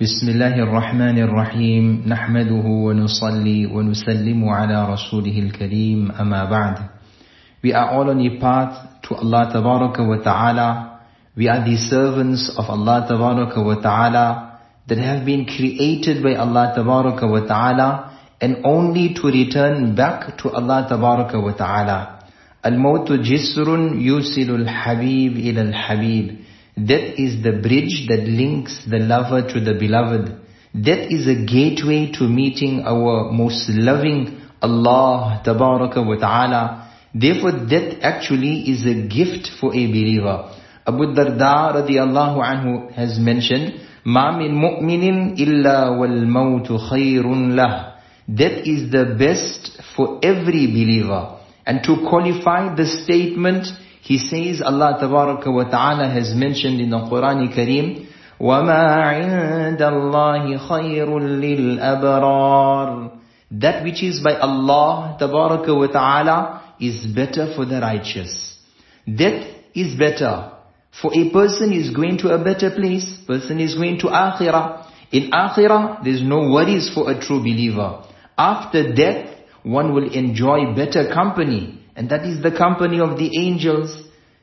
بسم الله الرحمن الرحيم نحمده ونصلي ونسلم على رسوله الكريم أما بعد We are all on a path to Allah Tabaraka wa Ta'ala. We are the servants of Allah Tabaraka wa Ta'ala that have been created by Allah Tabaraka wa Ta'ala and only to return back to Allah Tabaraka wa Ta'ala. Al-mawtu jisrun yusilul habib ila al-habib. Death is the bridge that links the lover to the beloved. Death is a gateway to meeting our most loving Allah Tabaraka wa Ta'ala. Therefore death actually is a gift for a believer. Abu Darda radiallahu anhu has mentioned, مَا مِن مُؤْمِنٍ إِلَّا وَالْمَوْتُ خَيْرٌ لَهُ Death is the best for every believer. And to qualify the statement, he says Allah Tabaraka wa Ta'ala has mentioned in the Quran Kareem, وَمَا عِندَ اللَّهِ خَيْرٌ لِلْأَبْرَارِ That which is by Allah Tabaraka wa Ta'ala is better for the righteous. Death is better. For a person is going to a better place, person is going to Akhirah. In Akhirah, there's no worries for a true believer. After death, one will enjoy better company. And that is the company of the angels.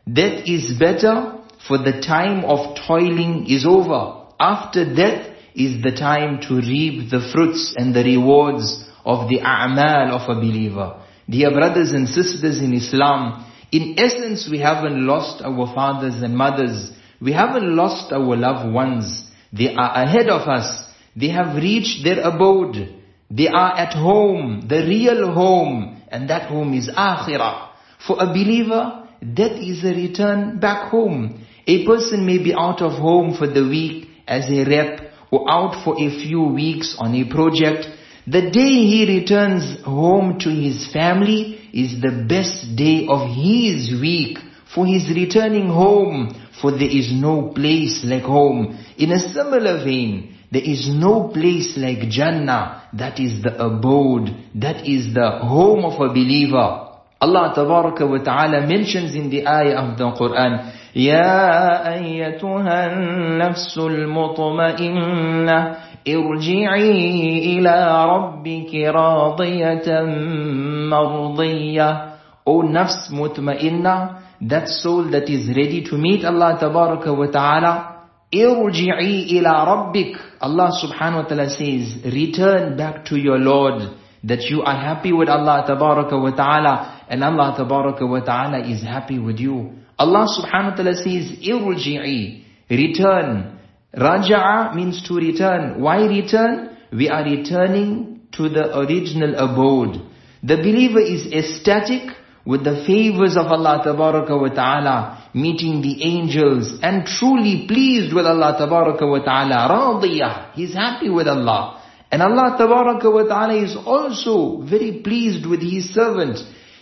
Death is better for the time of toiling is over. After death is the time to reap the fruits and the rewards of the a'mal of a believer. Dear brothers and sisters in Islam, in essence we haven't lost our fathers and mothers. We haven't lost our loved ones. They are ahead of us. They have reached their abode. They are at home, the real home, and that home is akhirah. For a believer, death is a return back home. A person may be out of home for the week as a rep or out for a few weeks on a project. The day he returns home to his family is the best day of his week for his returning home for there is no place like home. In a similar vein, there is no place like Jannah. That is the abode. That is the home of a believer. Allah Tabaraka wa Ta'ala mentions in the ayah of the Quran, يا أيتها النفس المطمئنة ارجعي إلى ربك راضية مرضية O nafs mutma'inna, that soul that is ready to meet Allah Tabaraka wa Ta'ala, irji'i ila rabbik. Allah subhanahu wa ta'ala says, return back to your Lord, that you are happy with Allah Tabaraka wa Ta'ala, and Allah Tabaraka wa Ta'ala is happy with you. Allah subhanahu wa ta'ala says, irji'i, return. Raja'a means to return. Why return? We are returning to the original abode. The believer is ecstatic with the favors of Allah Tabaraka wa Ta'ala, meeting the angels and truly pleased with Allah Tabaraka wa Ta'ala. Radiyah, he's happy with Allah. And Allah Tabaraka wa Ta'ala is also very pleased with His servant.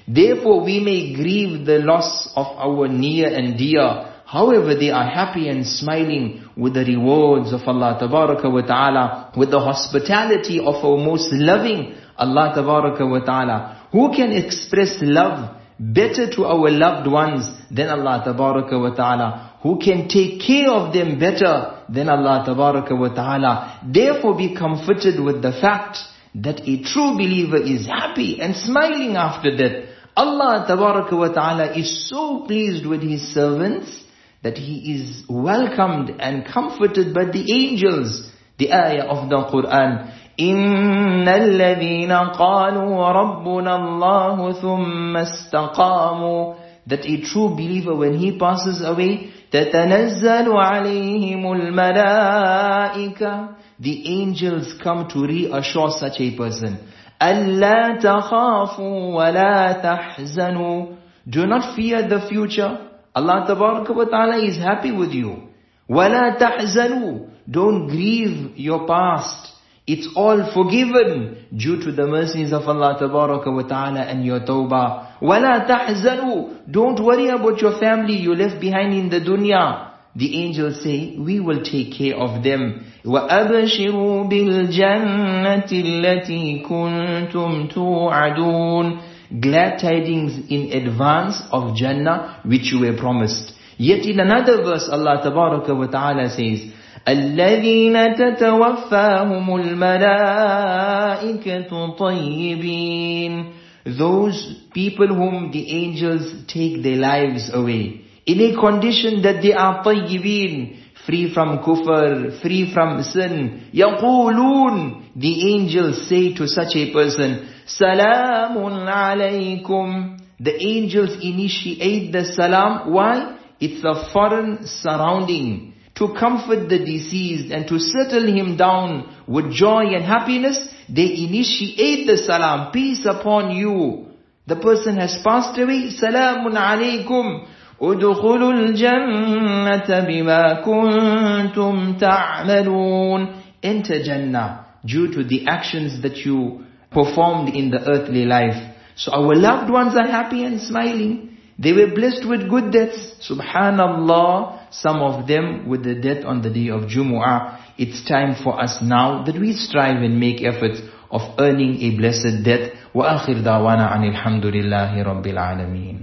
Therefore we may grieve the loss of our near and dear. However, they are happy and smiling with the rewards of Allah Tabaraka wa Ta'ala, with the hospitality of our most loving Allah Tabaraka wa Ta'ala. Who can express love better to our loved ones than Allah Tabaraka wa Ta'ala? Who can take care of them better than Allah Tabaraka wa Ta'ala? Therefore be comforted with the fact that a true believer is happy and smiling after death. Allah Tabaraka wa Ta'ala is so pleased with His servants that He is welcomed and comforted by the angels. The ayah of the Quran. إن الذين قالوا ربنا الله ثم استقاموا that a true believer when he passes away تتنزل عليهم الملائكة the angels come to reassure such a person ألا تخافوا ولا تحزنوا do not fear the future Allah wa Ta'ala is happy with you ولا تحزنوا don't grieve your past it's all forgiven due to the mercies of Allah Tabaraka wa Ta'ala and your tawbah. وَلَا تَحْزَنُوا Don't worry about your family you left behind in the dunya. The angels say, we will take care of them. وَأَبْشِرُوا بِالْجَنَّةِ الَّتِي كُنْتُمْ تُوعَدُونَ Glad tidings in advance of Jannah which you were promised. Yet in another verse Allah Tabaraka wa Ta'ala says, الذين تتوفاهم الملائكة طيبين Those people whom the angels take their lives away in a condition that they are طيبين free from kufr, free from sin. يقولون The angels say to such a person, سلام عليكم The angels initiate the salam. Why? It's a foreign surrounding to comfort the deceased and to settle him down with joy and happiness, they initiate the salam, peace upon you. The person has passed away, salamun alaykum. ادخلوا الجنة بما كنتم تعملون Enter Jannah due to the actions that you performed in the earthly life. So our loved ones are happy and smiling. They were blessed with good deaths. Subhanallah, some of them with the death on the day of Jumu'ah. It's time for us now that we strive and make efforts of earning a blessed death. وآخر دعوانا عن الحمد لله رب العالمين